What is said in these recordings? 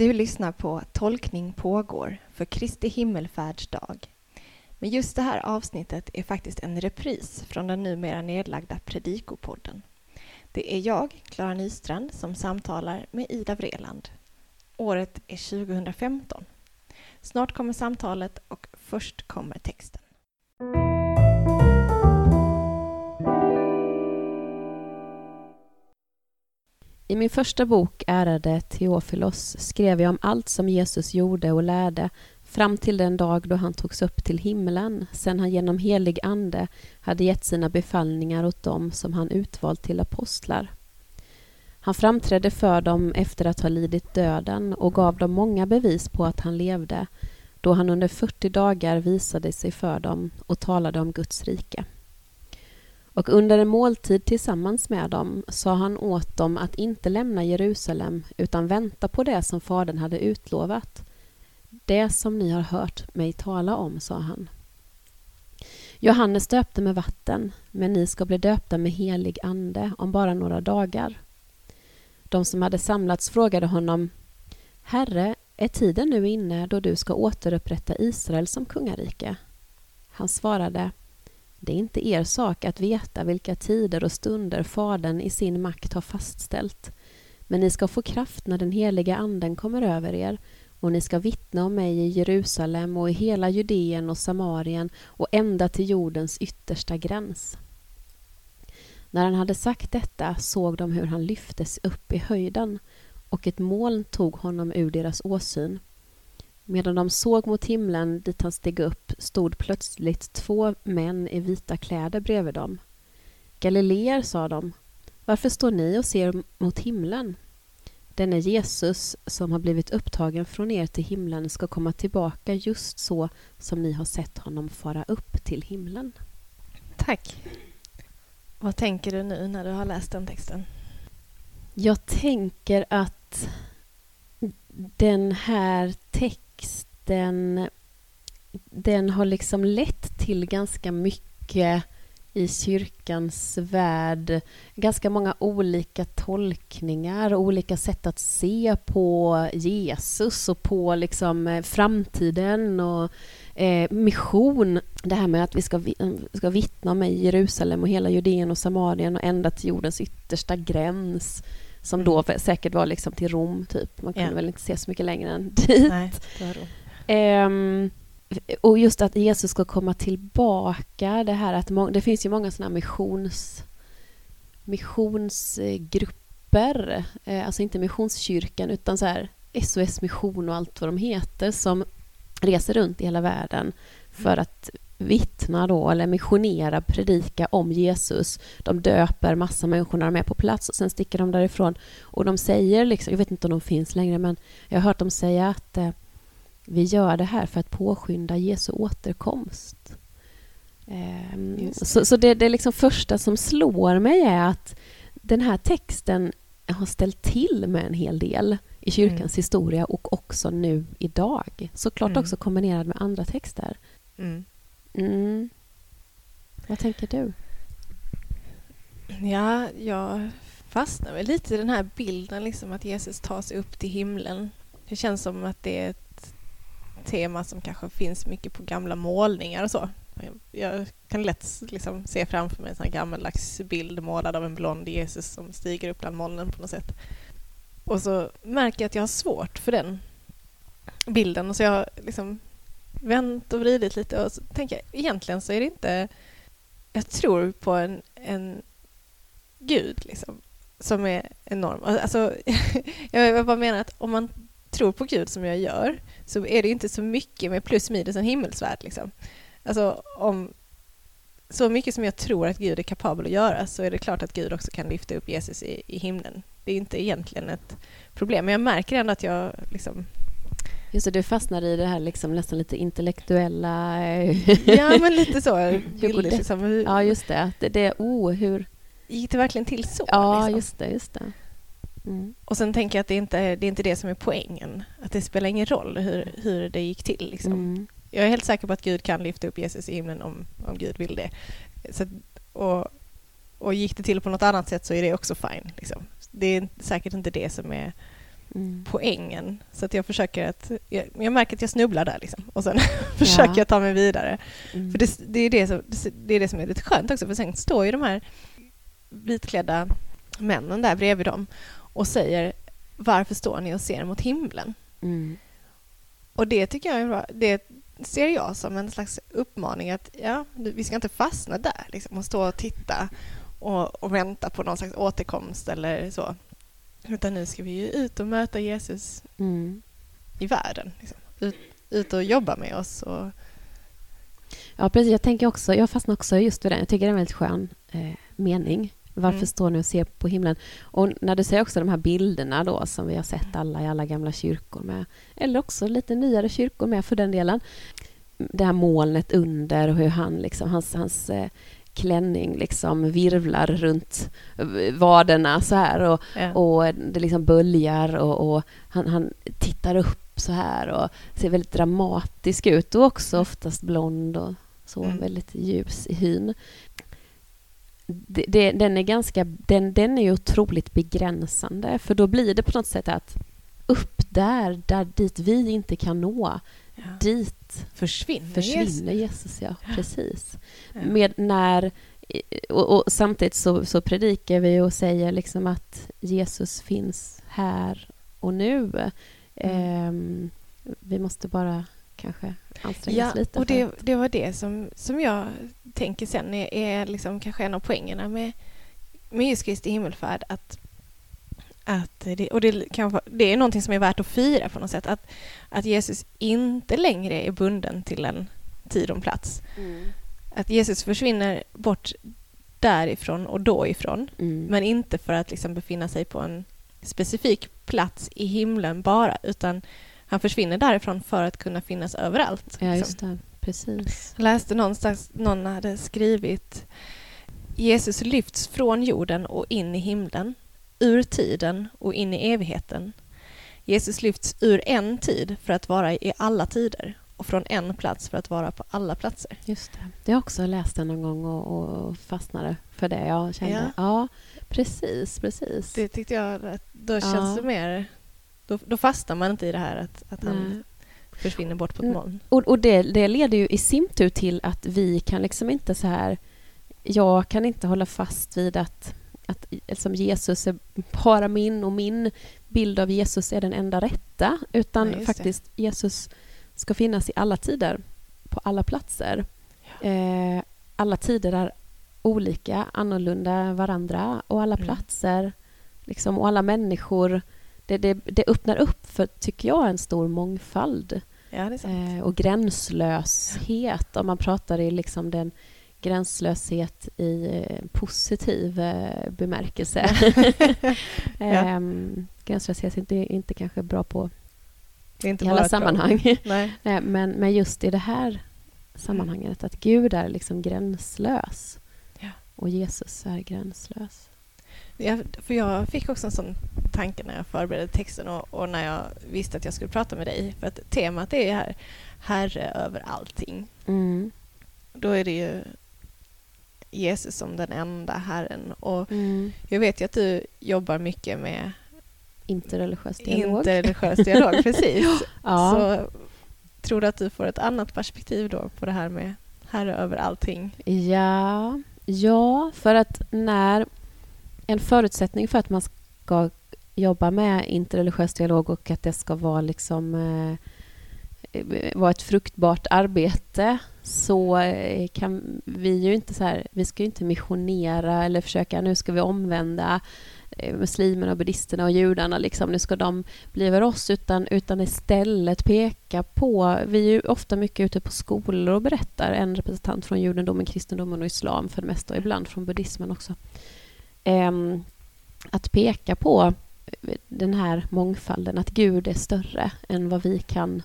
Du lyssnar på Tolkning pågår för Kristi himmelfärdsdag. Men just det här avsnittet är faktiskt en repris från den numera nedlagda Predikopodden. Det är jag, Klara Nystrand, som samtalar med Ida Vreland. Året är 2015. Snart kommer samtalet och först kommer texten. I min första bok, Ärade Teofilos, skrev jag om allt som Jesus gjorde och lärde fram till den dag då han togs upp till himlen, sedan han genom helig ande hade gett sina befallningar åt dem som han utvalt till apostlar. Han framträdde för dem efter att ha lidit döden och gav dem många bevis på att han levde, då han under 40 dagar visade sig för dem och talade om Guds rike. Och under en måltid tillsammans med dem sa han åt dem att inte lämna Jerusalem utan vänta på det som Fadern hade utlovat. Det som ni har hört mig tala om, sa han. Johannes döpte med vatten, men ni ska bli döpta med helig ande om bara några dagar. De som hade samlats frågade honom Herre, är tiden nu inne då du ska återupprätta Israel som kungarike? Han svarade det är inte er sak att veta vilka tider och stunder Fadern i sin makt har fastställt. Men ni ska få kraft när den heliga Anden kommer över er och ni ska vittna om mig i Jerusalem och i hela Judeen och Samarien och ända till jordens yttersta gräns. När han hade sagt detta såg de hur han lyftes upp i höjden och ett moln tog honom ur deras åsyn. Medan de såg mot himlen dit han steg upp stod plötsligt två män i vita kläder bredvid dem. Galileer, sa de, varför står ni och ser mot himlen? Denne Jesus som har blivit upptagen från er till himlen ska komma tillbaka just så som ni har sett honom fara upp till himlen. Tack. Vad tänker du nu när du har läst den texten? Jag tänker att den här texten den har liksom lett till ganska mycket i kyrkans värld. Ganska många olika tolkningar, olika sätt att se på Jesus och på liksom eh, framtiden och eh, mission. Det här med att vi ska, ska vittna om i Jerusalem och hela Judeen och Samarien och ända till jordens yttersta gräns som då mm. säkert var liksom till Rom, typ. Man kunde ja. väl inte se så mycket längre än dit. Nej, um, och just att Jesus ska komma tillbaka, det här att det finns ju många sådana missions, missionsgrupper, eh, alltså inte Missionskyrkan utan så här SOS Mission och allt vad de heter som reser runt i hela världen för att vittna då, eller missionera, predika om Jesus. De döper massa människor när de är på plats och sen sticker de därifrån. Och de säger, liksom, jag vet inte om de finns längre, men jag har hört dem säga att eh, vi gör det här för att påskynda Jesu återkomst. Eh, så, så det, det liksom första som slår mig är att den här texten har ställt till med en hel del i kyrkans mm. historia och också nu idag. Såklart mm. också kombinerad med andra texter. Mm. Mm. Vad tänker du? Ja, jag fastnar väl lite i den här bilden liksom att Jesus tar sig upp till himlen. Det känns som att det är ett tema som kanske finns mycket på gamla målningar och så. Jag kan lätt liksom se framför mig en sån gammaldags bild målad av en blond Jesus som stiger upp bland molnen på något sätt. Och så märker jag att jag har svårt för den bilden och så jag liksom vänt och vridit lite och så tänker jag egentligen så är det inte... Jag tror på en, en gud liksom, som är enorm. Alltså, jag bara menar att om man tror på Gud som jag gör så är det inte så mycket med plus minus en himmelsvärld. Liksom. Alltså, om, så mycket som jag tror att Gud är kapabel att göra så är det klart att Gud också kan lyfta upp Jesus i, i himlen. Det är inte egentligen ett problem, men jag märker ändå att jag liksom Just det, du fastnar i det här liksom nästan lite intellektuella... Eh, ja, men lite så. Bilder, liksom. Ja, just det. Det, det oh, hur... Gick det verkligen till så? Ja, liksom? just det. Just det. Mm. Och sen tänker jag att det inte det är inte det som är poängen. Att det spelar ingen roll hur, hur det gick till. Liksom. Mm. Jag är helt säker på att Gud kan lyfta upp Jesus i himlen om, om Gud vill det. Så, och, och gick det till på något annat sätt så är det också fine. Liksom. Det är säkert inte det som är Mm. poängen. Så att jag försöker att... Jag, jag märker att jag snubblar där liksom. Och sen försöker jag ta mig vidare. Mm. För det, det, är det, som, det är det som är lite skönt också, för sen står ju de här vitklädda männen där bredvid dem och säger varför står ni och ser mot himlen? Mm. Och det tycker jag är bra. Det ser jag som en slags uppmaning att ja, vi ska inte fastna där liksom, och stå och titta och, och vänta på någon slags återkomst eller så. Utan nu ska vi ju ut och möta Jesus Mm. i världen. Liksom. Ut, ut och jobba med oss. Och, Ja, precis. Jag tänker också, jag fastnar också just vid den. Jag tycker det är en väldigt skön eh, mening. Varför Mm. står ni och ser på himlen? Och när du säger också de här bilderna då som vi har sett alla i alla gamla kyrkor med, eller också lite nyare kyrkor med för den delen. Det här molnet under och hur han liksom, hans, hans eh, klänning liksom virvlar runt vaderna så här och, ja. och det liksom böljar och, och han, han tittar upp så här och ser väldigt dramatisk ut och också oftast blond och så Mm. väldigt ljus i hyn. Det, det, den är ganska, den, den är ju otroligt begränsande för då blir det på något sätt att upp där, där dit vi inte kan nå, ja. dit Försvinner, försvinner Jesus. ja, precis. Ja. Med när, och, och samtidigt så, så predikar vi och säger liksom att Jesus finns här och nu. Ehm, vi måste bara kanske anstränga Ja, lite. och det, det var det som, som jag tänker sen är, är liksom kanske en av poängerna med, med just Kristi himmelfärd. Att, att det, och det, kan, det är någonting som är värt att fira på något sätt. Att, att Jesus inte längre är bunden till en tid och plats. Att Jesus försvinner bort därifrån och då ifrån. Mm. Men inte för att liksom befinna sig på en specifik plats i himlen bara, utan han försvinner därifrån för att kunna finnas överallt. ja, liksom. just det. Precis. Jag läste någonstans, någon hade skrivit Jesus lyfts från jorden och in i himlen, ur tiden och in i evigheten. Jesus lyfts ur en tid för att vara i alla tider och från en plats för att vara på alla platser. Just det. Jag har också läst den någon gång och, och fastnade för det. Jag kände, Ja. ja, precis, precis. Det tyckte jag, att då Ja. känns det mer... Då, då fastnar man inte i det här att, att han Nej. försvinner bort på ett Mm. moln. Och, och det, det leder ju i sin tur till att vi kan liksom inte så här... Jag kan inte hålla fast vid att, att liksom Jesus är bara min och min bild av Jesus är den enda rätta. Utan Nej, just det. faktiskt Jesus ska finnas i alla tider, på alla platser. Eh, alla tider är olika, annorlunda varandra och alla Mm. platser liksom, och alla människor. Det, det, det öppnar upp för, tycker jag, en stor mångfald Ja, eh, och gränslöshet. Om man pratar i liksom den gränslöshet i eh, positiv eh, bemärkelse. Ehm, gränslöshet är inte, inte kanske bra på i alla sammanhang. Nej. Nej, men, men just i det här sammanhanget, att Gud är liksom gränslös. Ja. Och Jesus är gränslös. Ja, för jag fick också en sån tanke när jag förberedde texten och, och när jag visste att jag skulle prata med dig. För att temat är ju här, Herre över allting. Mm. Då är det ju Jesus som den enda Herren. Och Mm. jag vet ju att du jobbar mycket med Interreligiös dialog. interreligiös dialog. Precis. ja. Så tror du att du får ett annat perspektiv då på det här med Herre över allting? Ja, ja, för att när en förutsättning för att man ska jobba med interreligiös dialog och att det ska vara liksom eh, vara ett fruktbart arbete så eh, kan vi ju inte så här, vi ska ju inte missionera eller försöka, nu ska vi omvända eh, muslimerna, buddhisterna och judarna, liksom, nu ska de bli över oss, utan, utan istället peka på, vi är ju ofta mycket ute på skolor och berättar, en representant från judendomen, kristendomen och islam för det mesta, och ibland från buddhismen också. Ehm, att peka på den här mångfalden, att Gud är större än vad vi kan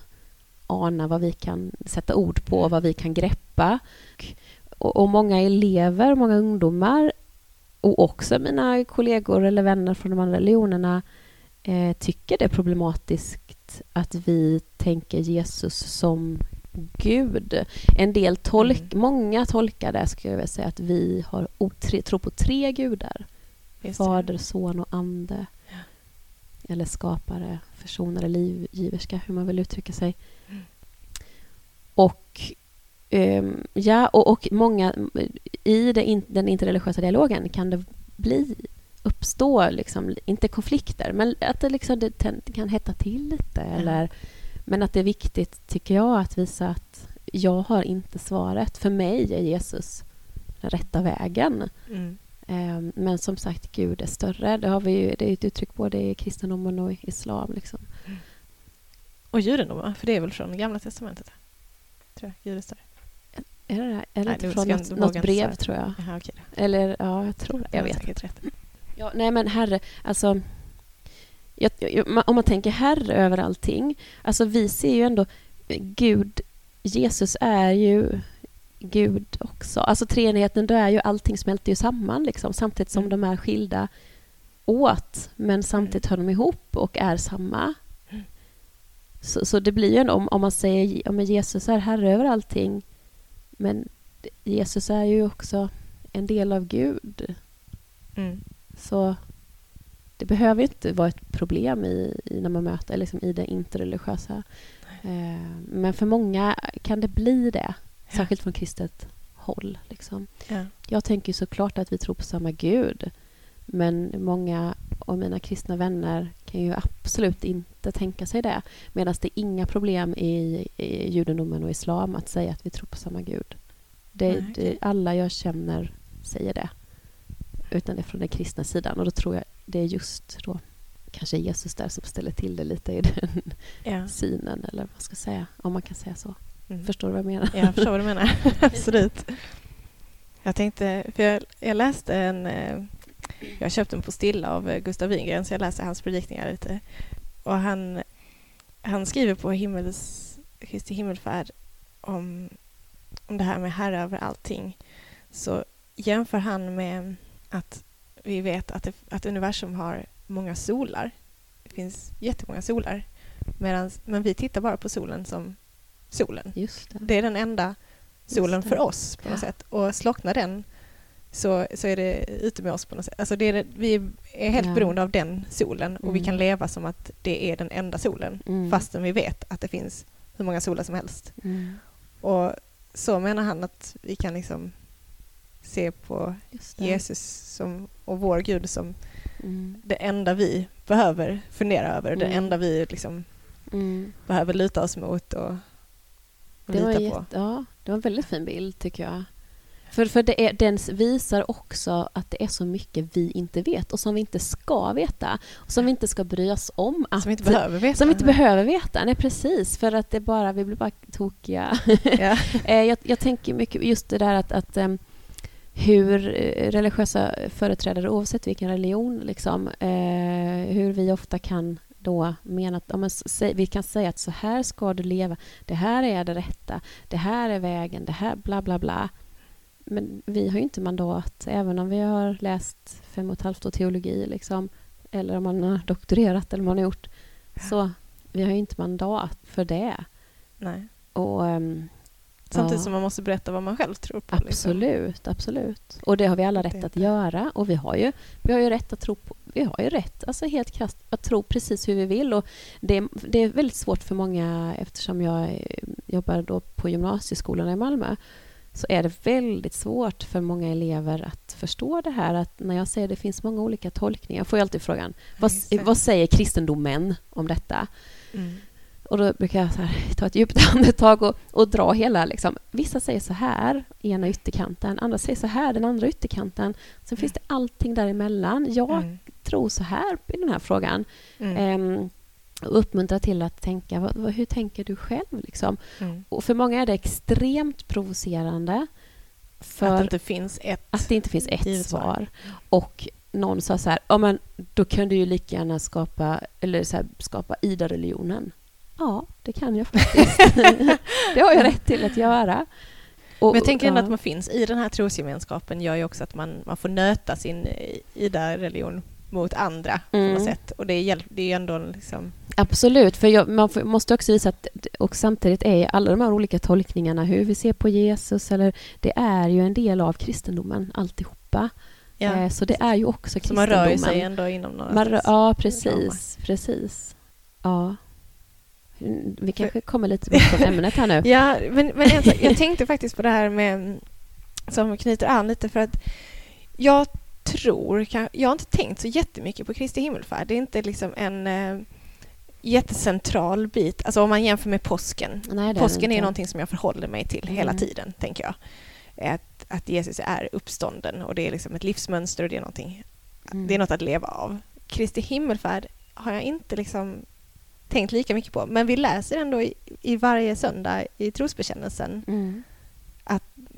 ana, vad vi kan sätta ord på, vad vi kan greppa. Och, och många elever, många ungdomar och också mina kollegor eller vänner från de andra religionerna eh, tycker det är problematiskt att vi tänker Jesus som Gud. En del tolk, Mm. många tolkar det skulle jag vilja säga att vi har otre, tror på tre gudar. Just det. Fader, son och ande. eller skapare, försonare, livgiverska, hur man vill uttrycka sig. Mm. Och um, ja, och, och många i det, den interreligiösa dialogen kan det bli uppstå, liksom, inte konflikter, men att det, liksom, det kan hetta till lite. Mm. Eller, men att det är viktigt, tycker jag, att visa att jag har inte svaret. För mig är Jesus den rätta vägen. Mm. Um, men som sagt, Gud är större. Det, har vi ju, det är ett uttryck både i kristendomen och i islam. Liksom. Mm. Och judendomen, för det är väl från Gamla testamentet? Tror jag, Gud är större. Är det det? Eller Nej, från något, något brev, tror jag. Aha, okay. Eller, ja, jag tror det. Jag vet. Rätt. Ja, nej, men herre, alltså... Jag, jag, om man tänker herre över allting. Alltså, vi ser ju ändå... Gud, Jesus är ju Gud också. Alltså treenigheten, då är ju allting smälter ju samman liksom, samtidigt som mm. de är skilda åt, men samtidigt hör de ihop och är samma. Mm. Så, så det blir ju en, om, om man säger om Jesus är herre över allting, men Jesus är ju också en del av Gud. Mm. Så det behöver inte vara ett problem i, i när man möter liksom i det interreligiösa. Eh, men för många kan det bli det, ja. särskilt från kristet håll. Liksom. Ja. Jag tänker såklart att vi tror på samma Gud. Men många av mina kristna vänner kan ju absolut inte tänka sig det. Medan det är inga problem i, i judendomen och islam att säga att vi tror på samma Gud. Det, Nej, okay. det, alla jag känner säger det. Utan det är från den kristna sidan. Och då tror jag det är just då kanske Jesus där som ställer till det lite i den ja. synen, eller vad ska jag säga, om man kan säga så. Mm. Förstår du vad jag menar? Ja, jag förstår vad du menar. Absolut. Jag tänkte, för jag, jag läste en... Eh, jag köpte den på Stilla av eh, Gustav Wingren, så jag läste hans predikningar lite. Och han, han skriver på himmels, Kristi himmelfärd om, om det här med Herre över allting. Så jämför han med att vi vet att, det, att universum har många solar. Det finns jättemånga solar. Medans, men vi tittar bara på solen som solen. Just det. det är den enda solen för oss på något ja. sätt. Och slocknar den så, så är det ute med oss på något sätt. Alltså det är, vi är helt ja. beroende av den solen och mm. vi kan leva som att det är den enda solen mm. fastän vi vet att det finns hur många solar som helst. Mm. Och så menar han att vi kan liksom se på Jesus som, och vår Gud som mm. det enda vi behöver fundera över, mm. det enda vi liksom mm. behöver luta oss mot och, och det lita jätte, på. Ja, det var en väldigt fin bild tycker jag. För, för det är, den visar också att det är så mycket vi inte vet och som vi inte ska veta. Och som vi inte ska bry oss om. Att, som vi inte behöver veta. Som vi inte behöver veta. Nej, precis. För att det bara, vi blir bara tokiga. Ja. Eh, jag, jag, tänker mycket just det där att, att um, hur eh, religiösa företrädare, oavsett vilken religion, liksom, eh, hur vi ofta kan då mena att ja, men, vi kan säga att så här ska du leva, det här är det rätta, det här är vägen, det här bla bla bla. Men vi har ju inte mandat, även om vi har läst fem och ett halvt år teologi, liksom, eller om man har doktorerat eller man har gjort, så vi har ju inte mandat för det. Nej. Och um, Samtidigt ja. som man måste berätta vad man själv tror på. Absolut, liksom. absolut. Och det har vi alla rätt att göra. Och vi har ju, vi har ju rätt att tro på, vi har ju rätt, alltså helt krasst, att tro precis hur vi vill. Och det, det är väldigt svårt för många, eftersom jag jobbar då på gymnasieskolorna i Malmö, så är det väldigt svårt för många elever att förstå det här att när jag säger att det finns många olika tolkningar, får jag alltid frågan, vad, vad säger kristendomen om detta? Mm. Och då brukar jag här, ta ett djupt andetag och, och dra hela... Liksom. Vissa säger så här, ena ytterkanten. Andra säger så här, den andra ytterkanten. Sen mm. finns det allting däremellan. Jag mm. tror så här i den här frågan. Mm. Ehm, och uppmuntra till att tänka, vad, vad, hur tänker du själv? Liksom? Mm. Och för många är det extremt provocerande. För att det inte finns ett, att det inte finns ett svar. Och någon sa så här, ja, men då kan du ju lika gärna skapa, eller så här, skapa Ida-religionen. Ja, det kan jag faktiskt. det har jag rätt till att göra. Och, Men jag tänker ändå ja. att man finns i den här trosgemenskapen gör ju också att man, man får nöta sin ida-religion mot andra mm. på något mm. sätt. Och det är, det är ändå liksom... Absolut, för jag, man får, måste också visa att och samtidigt är alla de här olika tolkningarna, hur vi ser på Jesus, eller det är ju en del av kristendomen alltihopa. Ja. Eh, Så det är ju också Så kristendomen. man rör sig ändå inom några Man rör, ja, precis. precis. Ja. Vi kanske kommer lite bort från ämnet här nu. Ja, men, men en sak, jag tänkte faktiskt på det här med som knyter an lite för att jag tror, jag har inte tänkt så jättemycket på Kristi himmelfärd. Det är inte liksom en eh, jättecentral bit, alltså om man jämför med påsken. Nej, Påsken är inte. någonting som jag förhåller mig till hela Mm. tiden, tänker jag. Att, att Jesus är uppstånden och det är liksom ett livsmönster och det är någonting Mm. det är något att leva av. Kristi himmelfärd har jag inte liksom tänkt lika mycket på, men vi läser ändå i, i varje söndag i trosbekännelsen Mm,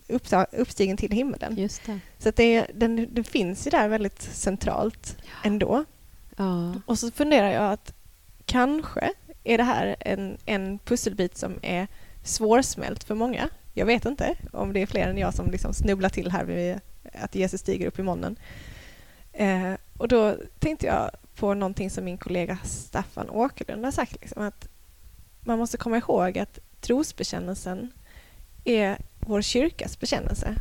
uppta, uppstigen till himmelen. just det. Så att det, den, den finns ju där väldigt centralt ändå. Ja. Och så funderar jag att kanske är det här en, en pusselbit som är svårsmält för många. Jag vet inte om det är fler än jag som liksom snubblar till här vid att Jesus stiger upp i månen. Eh, och då tänkte jag på någonting som min kollega Staffan Åkerlund har sagt. Liksom, att man måste komma ihåg att trosbekännelsen är vår kyrkas bekännelse.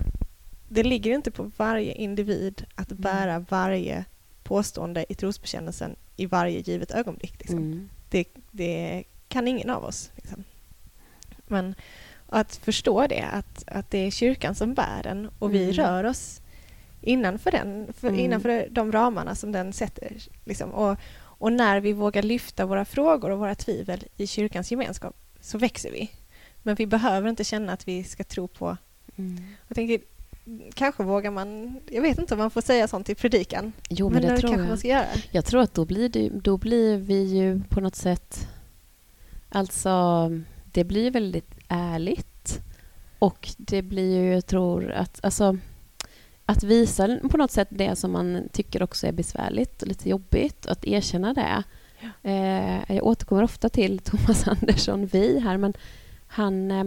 Det ligger inte på varje individ att Mm. bära varje påstående i trosbekännelsen i varje givet ögonblick. Liksom. Mm. Det, det kan ingen av oss. Liksom. Men att förstå det, att, att det är kyrkan som bär den och vi Mm. rör oss innanför, den, för, Mm. innanför de ramarna som den sätter. Liksom. Och, och när vi vågar lyfta våra frågor och våra tvivel i kyrkans gemenskap så växer vi. Men vi behöver inte känna att vi ska tro på... Mm. Jag tänker, kanske vågar man... Jag vet inte om man får säga sånt i predikan. Jo, men, men det tror kanske jag. man ska göra. Jag tror att då blir, det, då blir vi ju på något sätt... Alltså, det blir väldigt ärligt. Och det blir ju, jag tror att... Alltså, att visa på något sätt det som man tycker också är besvärligt och lite jobbigt. Att erkänna det. Eh, jag återkommer ofta till Thomas Andersson Vi här, men han... Eh,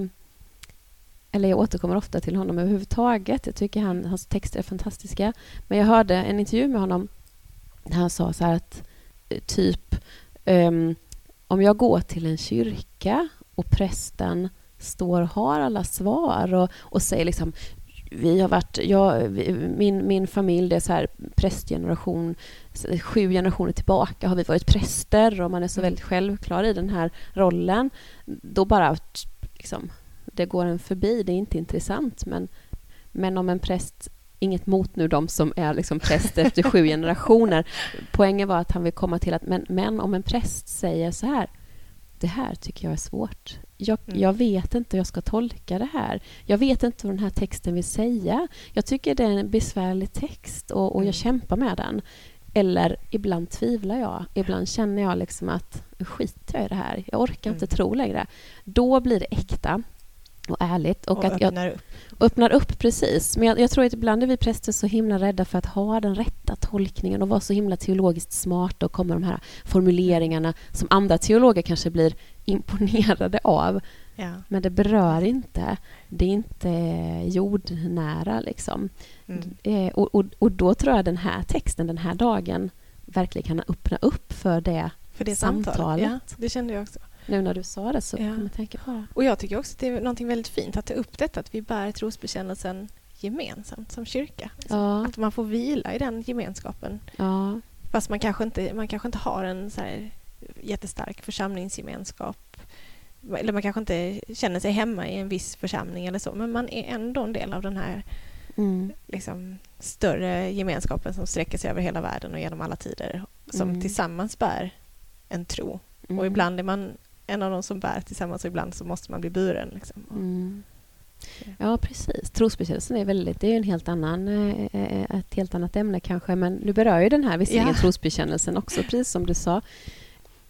eller jag återkommer ofta till honom överhuvudtaget. Jag tycker han, hans texter är fantastiska. Men jag hörde en intervju med honom där han sa så här att eh, typ ehm, om jag går till en kyrka och prästen står och har alla svar och, och säger liksom vi har varit, jag, min, min familj, det är så här prästgeneration, sju generationer tillbaka har vi varit präster och man är så Mm. väldigt självklar i den här rollen. Då bara, liksom, det går en förbi, det är inte intressant. Men, men om en präst, inget mot nu de som är liksom präst efter sju generationer. Poängen var att han vill komma till att, men, men om en präst säger så här, det här tycker jag är svårt. Jag, Mm. jag vet inte hur jag ska tolka det här. Jag vet inte vad den här texten vill säga. Jag tycker det är en besvärlig text och, och Mm. jag kämpar med den. Eller ibland tvivlar jag. Ibland känner jag liksom att skiter jag i det här. Jag orkar inte Mm. tro längre. Då blir det äkta och ärligt. Och, Och, att jag öppnar upp. öppnar upp precis. Men jag, jag tror att ibland är vi präster så himla rädda för att ha den rätta tolkningen och vara så himla teologiskt smarta och komma med de här formuleringarna som andra teologer kanske blir imponerade av. Ja. Men det berör inte. Det är inte jordnära liksom. Mm. Eh, och, och, och då tror jag den här texten, den här dagen verkligen kan öppna upp för det För det Samtalet. samtalet. Ja, det kände jag också. Nu när du sa det så Ja. kommer jag tänka på det. Och jag tycker också att det är någonting väldigt fint att ta upp detta, att vi bär trosbekännelsen gemensamt som kyrka. Ja, Att man får vila i den gemenskapen. ja, Fast man kanske inte, man kanske inte har en så här jättestark församlingsgemenskap. Eller man kanske inte känner sig hemma i en viss församling eller så. Men man är ändå en del av den här mm, liksom, större gemenskapen som sträcker sig över hela världen och genom alla tider. Som Mm. tillsammans bär en tro. mm. Och ibland är man en av de som bär tillsammans och ibland så måste man bli buren. Liksom. Mm. Ja, precis. Trosbekännelsen är väldigt, det är en helt annan, eh, ett helt annat ämne kanske, men nu berör ju den här visserligen Ja. trosbekännelsen också, precis som du sa.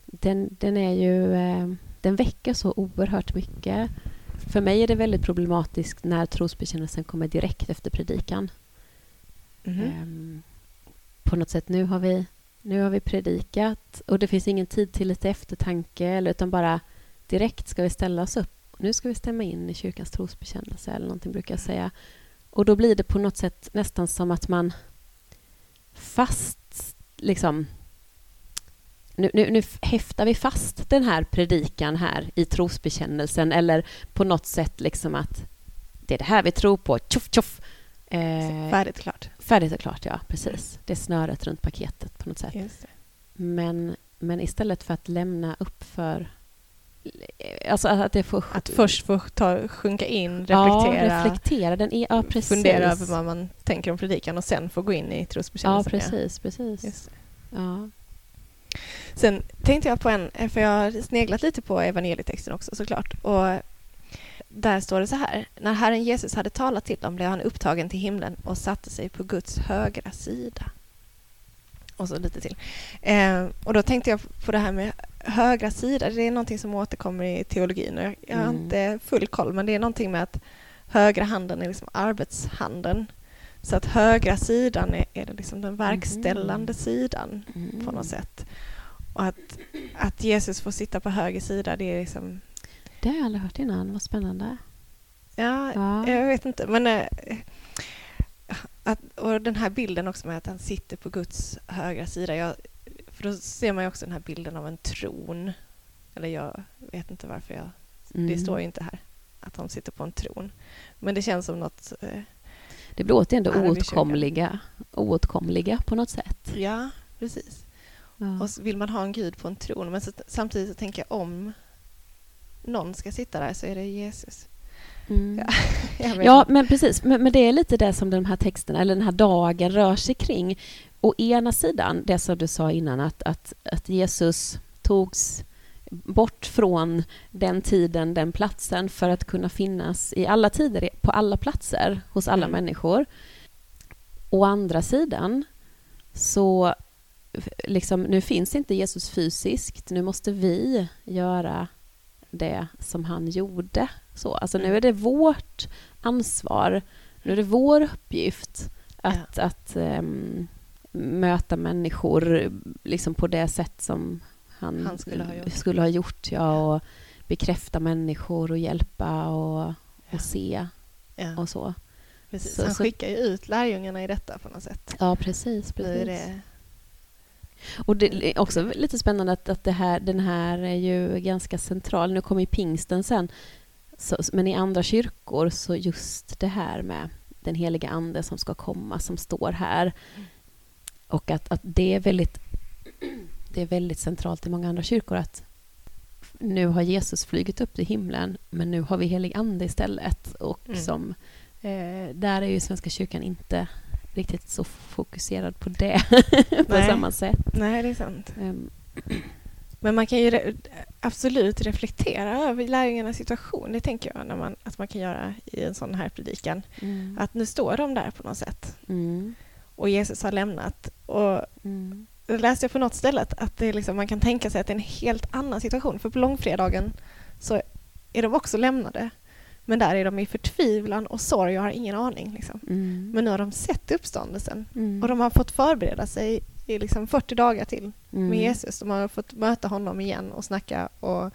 Den, den är ju, eh, den väcker så oerhört mycket. För mig är det väldigt problematiskt när trosbekännelsen kommer direkt efter predikan. Ehm, på något sätt, nu har vi nu har vi predikat och det finns ingen tid till lite eftertanke eller utan bara direkt ska vi ställa oss upp. Nu ska vi stämma in i kyrkans trosbekännelse eller någonting brukar jag säga. Och då blir det på något sätt nästan som att man fast liksom nu, nu, nu häftar vi fast den här predikan här i trosbekännelsen eller på något sätt liksom att det är det här vi tror på, tjoff tjoff. Eh, Färdigt klart. Färdigt och klart, ja. Precis. Det är snöret runt paketet på något sätt. Men, men istället för att lämna upp för... Alltså att det får... Att först få ta, sjunka in, ja, reflektera, reflektera. Den är, ja, precis. fundera över vad man tänker om predikan och sen få gå in i Ja, trosbekännelsen. precis. precis. Det. Ja. Sen tänkte jag på en, för jag har sneglat lite på evangelietexten också såklart. Och där står det så här. När Herren Jesus hade talat till dem blev han upptagen till himlen och satte sig på Guds högra sida. Och så lite till. Eh, och då tänkte jag på det här med högra sida. Det är någonting som återkommer i teologin. Jag, har Mm. inte full koll, men det är någonting med att högra handen är liksom arbetshanden. Så att högra sidan är, är det liksom den verkställande sidan Mm. på något sätt. Och att, att Jesus får sitta på höger sida, det är liksom... Det har jag aldrig hört innan. Vad spännande. Ja, Ja. jag vet inte. Men eh, att, och den här bilden också med att han sitter på Guds högra sida. Jag, för då ser man ju också den här bilden av en tron. Eller jag vet inte varför jag... Mm. Det står ju inte här att han sitter på en tron. Men det känns som något... Eh, Det blir återigen det oåtkomliga, oåtkomliga på något sätt. ja, precis. Ja. Och vill man ha en gud på en tron. Men så, samtidigt så tänker jag om någon ska sitta där så är det Jesus. Mm. Ja, Ja, men precis. Men, men det är lite det som den här texten, eller den här dagen rör sig kring. Å ena sidan, det som du sa innan, att, att, att Jesus togs bort från den tiden, den platsen, för att kunna finnas i alla tider, på alla platser, hos alla Mm. människor. Å andra sidan, så liksom, nu finns inte Jesus fysiskt, nu måste vi göra det som han gjorde. Så, alltså nu Mm. är det vårt ansvar, nu är det vår uppgift att, att ehm, möta människor liksom på det sätt som han, Han skulle ha gjort. skulle ha gjort ja, och bekräfta människor och hjälpa och, och Ja. se Ja, och så. precis. så- Han skickar ju ut lärjungarna i detta på något sätt. Ja, precis. Nu är precis. det, Och det är också lite spännande att, att det här, den här är ju ganska central. Nu kommer ju pingsten sen. Så, men i andra kyrkor så just det här med den heliga ande som ska komma, som står här. Och att, att det är väldigt det är väldigt centralt i många andra kyrkor att nu har Jesus flugit upp till himlen men nu har vi helig ande istället. Och Mm. som, eh, där är ju Svenska kyrkan inte riktigt så fokuserad på det på Nej. samma sätt. nej, det är sant. Ehm, Men man kan ju re- absolut reflektera över lärjungarnas situation. Det tänker jag när man, att man kan göra i en sån här predikan. mm, Att nu står de där på något sätt mm, och Jesus har lämnat. Och mm, då läste jag på något ställe att, det liksom, man kan tänka sig att det är en helt annan situation. För på långfredagen så är de också lämnade. Men där är de i förtvivlan och sorg och har ingen aning. Liksom. mm, Men nu har de sett uppståndelsen mm, och de har fått förbereda sig i liksom 40 dagar till mm, med Jesus. De har fått möta honom igen och snacka och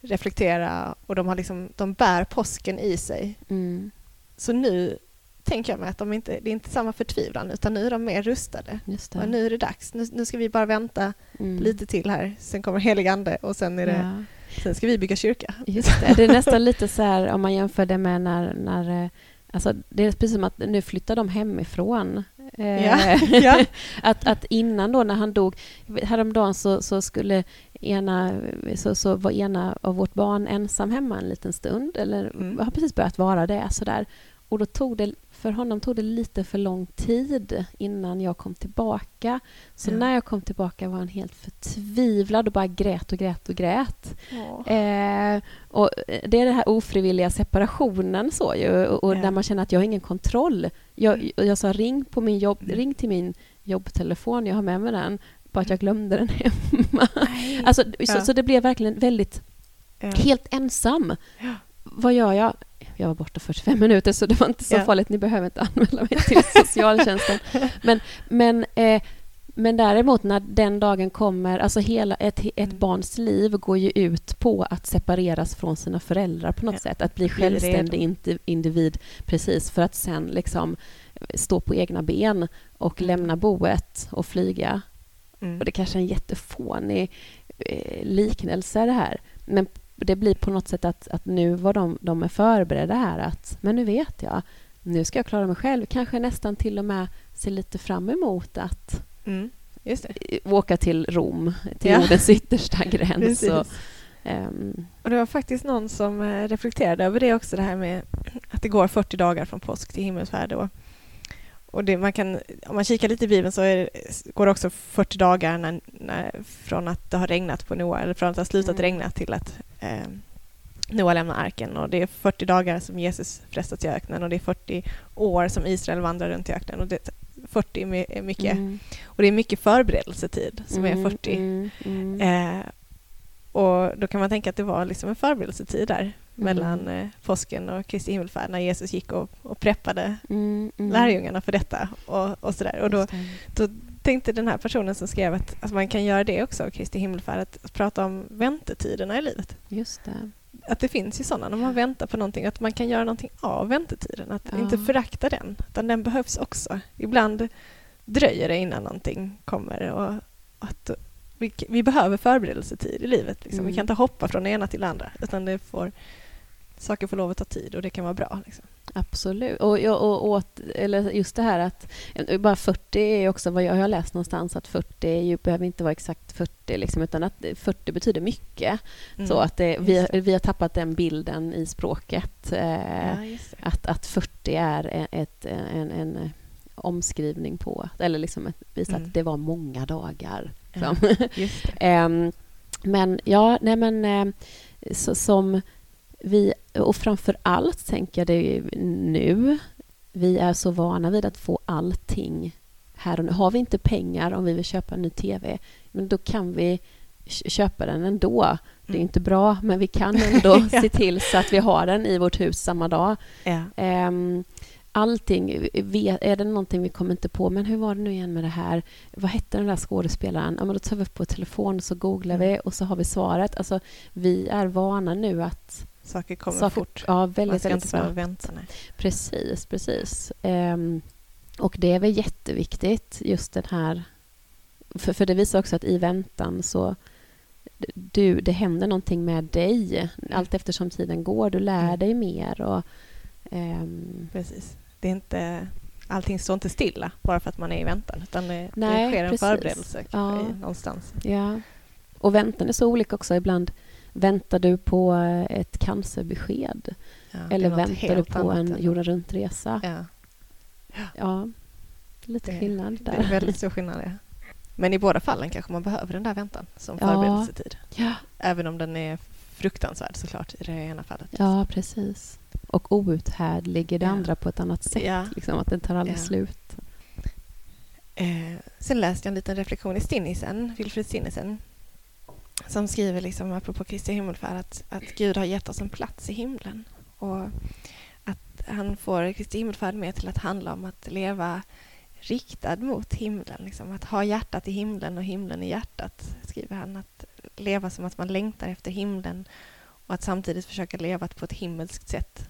reflektera och de, har liksom, de bär påsken i sig. Mm, Så nu tänker jag mig att de inte, det är inte samma förtvivlan utan nu är de mer rustade. just det. Och nu är det dags. Nu, nu ska vi bara vänta Mm. lite till här. Sen kommer helig ande och sen, är det, Ja. Sen ska vi bygga kyrka. Just det. Det är nästan lite så här om man jämför det med när, när eh, Alltså det är precis som att nu flyttar de hemifrån. Eh, Ja, ja. att, att innan då när han dog, häromdagen så, så skulle ena, så, så var ena av vårt barn ensam hemma en liten stund, eller Mm. har precis börjat vara det sådär. Och då tog det, för honom tog det lite för lång tid innan jag kom tillbaka. Så Ja. när jag kom tillbaka var han helt förtvivlad och bara grät och grät och grät. Åh. Eh, och det är den här ofrivilliga separationen så ju, och, Ja. där man känner att jag har ingen kontroll. Jag, Mm. jag sa ring, på min jobb, Mm. ring till min jobbtelefon, jag har med mig den, bara att jag glömde den hemma. Alltså, så, Ja. så det blev verkligen väldigt, helt ensam. Vad gör jag? Jag var borta 45 minuter så det var inte så Ja. farligt, ni behöver inte anmäla mig till socialtjänsten. Men, men, eh, men däremot när den dagen kommer, alltså hela ett, ett Mm. barns liv går ju ut på att separeras från sina föräldrar på något Ja. sätt. Att bli självständig indi- individ precis för att sen liksom stå på egna ben och Mm. lämna boet och flyga. Mm. Och det kanske är en jättefånig eh, liknelse det här. Men det blir på något sätt att, att nu var de, de är förberedda här att men nu vet jag. nu ska jag klara mig själv. Kanske nästan till och med se lite fram emot att Mm. Åka till Rom, till Ja. jordens yttersta gräns. Och, ehm, Och det var faktiskt någon som eh, reflekterade över det också, det här med att det går 40 dagar från påsk till himmelsfärd. Och, och det, man kan, om man kikar lite i Bibeln så är, går det också 40 dagar när, när, från att det har regnat på Noa, eller från att det har slutat Mm. regna till att eh, Noa lämnar arken. Och det är 40 dagar som Jesus frestats i öknen och det är 40 år som Israel vandrar runt i öknen. Och det, 40 är my- är mycket. mm, Och det är mycket förberedelsetid som är mm, 40. mm, mm. Eh, och då kan man tänka att det var liksom en förberedelsetid där mellan eh, påsken och Kristi himmelfärd när Jesus gick och, och preppade Mm, mm. lärjungarna för detta. Och, och, sådär. och då det. Tänkte den här personen som skrev att, att man kan göra det också, Kristi himmelfärd, att, att prata om väntetiderna i livet. Just det. Att det finns ju sådana när man väntar på någonting, att man kan göra någonting av väntetiden. Att Ja. inte förakta den, utan den behövs också. Ibland dröjer det innan någonting kommer. Och att vi, vi behöver förberedelsetid i livet. Liksom. Vi Mm. kan inte hoppa från det ena till det andra, utan det får, saker får lov att ta tid och det kan vara bra. Liksom. Absolut. Och, och, och, eller just det här att eh, bara 40 är också vad jag har läst någonstans att 40 är ju, behöver inte vara exakt 40 liksom, utan att 40 betyder mycket. Mm. Så att det, vi, Just vi har tappat den bilden i språket. Eh, Ja, det. att, att 40 är ett, ett, en, en eh, omskrivning på, eller liksom visa Mm. att det var många dagar. Ja, det. Ehm, men ja, nej men eh, så, som vi, och framför allt tänker jag det nu, vi är så vana vid att få allting här och nu. Har vi inte pengar om vi vill köpa en ny TV, men då kan vi köpa den ändå. Det är Mm. inte bra, men vi kan ändå Ja. se till så att vi har den i vårt hus samma dag. Ja. Ehm, allting, är det någonting vi kommer inte på, men hur var det nu igen med det här? Vad hette den där skådespelaren? Ja, men då tar vi upp på telefon så googlar Mm. vi och så har vi svaret. Alltså, vi är vana nu att Saker kommer saker, fort. Ja, Man väldigt, ska väldigt inte behöva snabbt. vänta. Nej. Precis, precis. Ehm, och det är väl jätteviktigt, just den här... För, för det visar också att i väntan så... Du, det händer någonting med dig allt eftersom tiden går. Du lär Mm. dig mer. Och, ehm, Precis. Det är inte, allting står inte stilla bara för att man är i väntan. Utan det, Nej, det sker en precis. förberedelse Ja. någonstans. Ja. Och väntan är så olika också. Ibland väntar du på ett cancerbesked Ja, eller väntar du på en jorden runt-resa. Ja, Ja, lite Det- skillnad det är där. väldigt stor skillnad. Ja. Men i båda fallen kanske man behöver den där väntan som Ja. förberedelsetid. Ja, Även om den är fruktansvärd såklart i det ena fallet. ja, precis. Och outhärdlig i det Ja. andra på ett annat sätt. Ja. Liksom, att den tar aldrig slut. Eh, sen läste jag en liten reflektion i Stinnisen, Wilfrid Stinnisen som skriver, liksom, apropå Kristi himmelfärd, att, att Gud har gett oss en plats i himlen. Och att han får Kristi himmelfärd med till att handla om att leva riktad mot himlen. Liksom, att ha hjärtat i himlen och himlen i hjärtat, skriver han. Att leva som att man längtar efter himlen och att samtidigt försöka leva på ett himmelskt sätt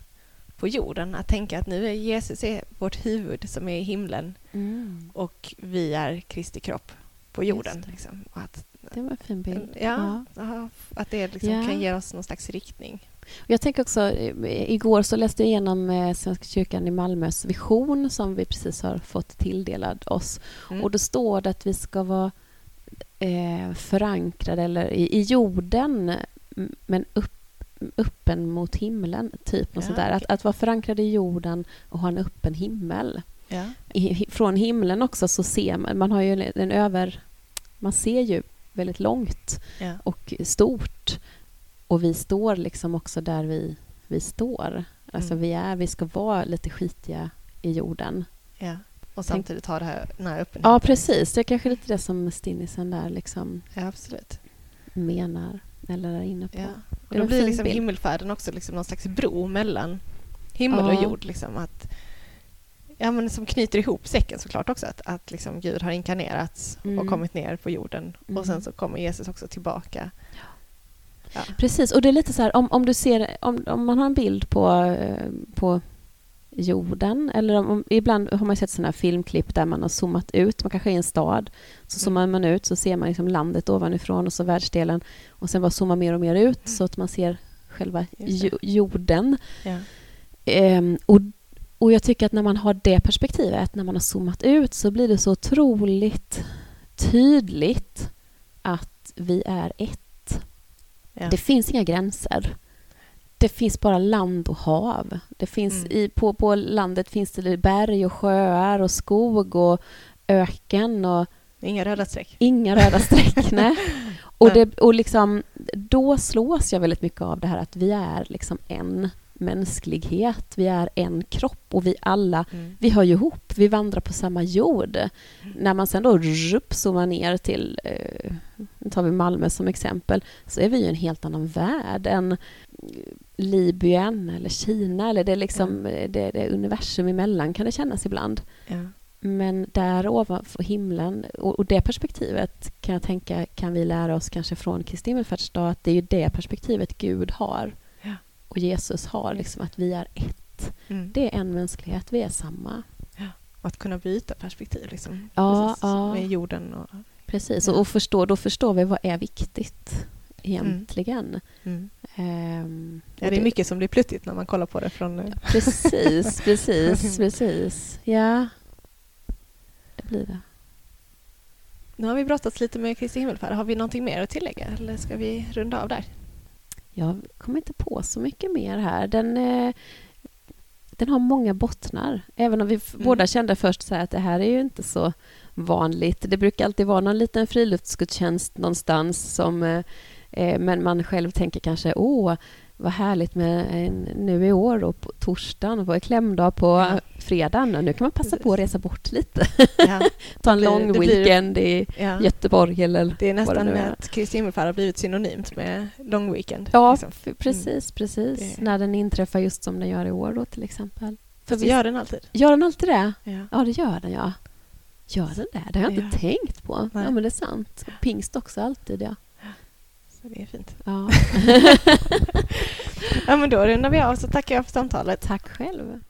på jorden. Att tänka att nu är Jesus är vårt huvud som är i himlen Mm. och vi är Kristi kropp på jorden. Liksom. Och att, Det var en fin bild. ja, ja, att det liksom Ja. kan ge oss någon slags riktning. Jag tänker också, eh, igår så läste jag igenom eh, Svenska kyrkan i Malmös vision som vi precis har fått tilldelad oss. Mm. Och då står det att vi ska vara eh, förankrade eller i, i jorden men upp, öppen mot himlen. Typ Ja, sånt där. Att, att vara förankrad i jorden och ha en öppen himmel. ja. I, från himlen också så ser man, man har ju en över... Man ser ju väldigt långt Ja. och stort. Och vi står liksom också där vi, vi står. Alltså Mm. vi, är, vi ska vara lite skitiga i jorden. ja. Och samtidigt ha det här, den här öppenheten. Ja, precis. Det är kanske lite det som Stinnisen där liksom Ja, absolut. menar eller är inne på. Ja. Det Och då blir liksom bild. himmelfärden också liksom någon slags bro mellan himmel Ja. och jord. Liksom, att, ja, men som knyter ihop säcken såklart också. Att, att liksom Gud har inkarnerats Mm. och kommit ner på jorden. Mm. Och sen så kommer Jesus också tillbaka. Ja. Precis, och det är lite så här om, om du ser, om, om man har en bild på, eh, på jorden eller om, ibland har man sett sådana här filmklipp där man har zoomat ut, man kanske är i en stad, så Mm. zoomar man ut så ser man liksom landet ovanifrån och så världsdelen och sen bara zoomar mer och mer ut så att man ser själva jorden. Ja. Ehm, och Och jag tycker att när man har det perspektivet, när man har zoomat ut, så blir det så otroligt tydligt att vi är ett. Ja. Det finns inga gränser. Det finns bara land och hav. Det finns Mm. i, på, på landet finns det berg och sjöar och skog och öken och Inga röda streck. inga röda streck. nej. Och, det, och liksom, då slås jag väldigt mycket av det här att vi är liksom en mänsklighet. Vi är en kropp och vi alla Mm. vi hör ju ihop, vi vandrar på samma jord. När man sen då rup, zoomar ner till, eh, nu tar vi Malmö som exempel, så är vi ju en helt annan värld än eh, Libyen eller Kina eller det är liksom eh, det, det universum emellan kan det kännas ibland. Men där ovanför himlen, och, och det perspektivet kan jag tänka kan vi lära oss kanske från Kristi himmelfärdsdag att det är ju det perspektivet Gud har. Och Jesus har, liksom att vi är ett. Mm. Det är en mänsklighet, vi är samma. Att kunna byta perspektiv liksom. Ja, Precis, ja. Med jorden och... Precis, Ja. och, och förstå, då förstår vi vad är viktigt egentligen. Mm. Ehm, Ja, och det är mycket som blir pluttigt när man kollar på det från... Precis, precis, precis. Ja, det blir det. Nu har vi brottats lite med Kristi himmelfärd. Har vi någonting mer att tillägga eller ska vi runda av där? Jag kommer inte på så mycket mer här. Den, eh, den har många bottnar. Även om vi Mm. båda kände först så här att det här är ju inte så vanligt. Det brukar alltid vara någon liten friluftsgudstjänst någonstans som eh, eh, men man själv tänker kanske åh, vad härligt med en, nu i år och på torsdagen och på klämdag på Ja. fredagen och nu kan man passa på att resa bort lite. Ja, Ta en blir- lång det blir- weekend i ja. Göteborg eller Det är nästan det är. med att Kristi har blivit synonymt med long weekend. Ja, liksom. precis, precis. Det- När den inträffar just som den gör i år då till exempel. För visst- gör den alltid. Gör den alltid det? Ja. Ja, det gör den ja. Gör den det? Det har jag inte tänkt på. Nej. Ja, men det är sant. Pingst också alltid, ja. Det är fint. ja. Ja, men då rundar vi av så tackar jag för samtalet. Tack själv.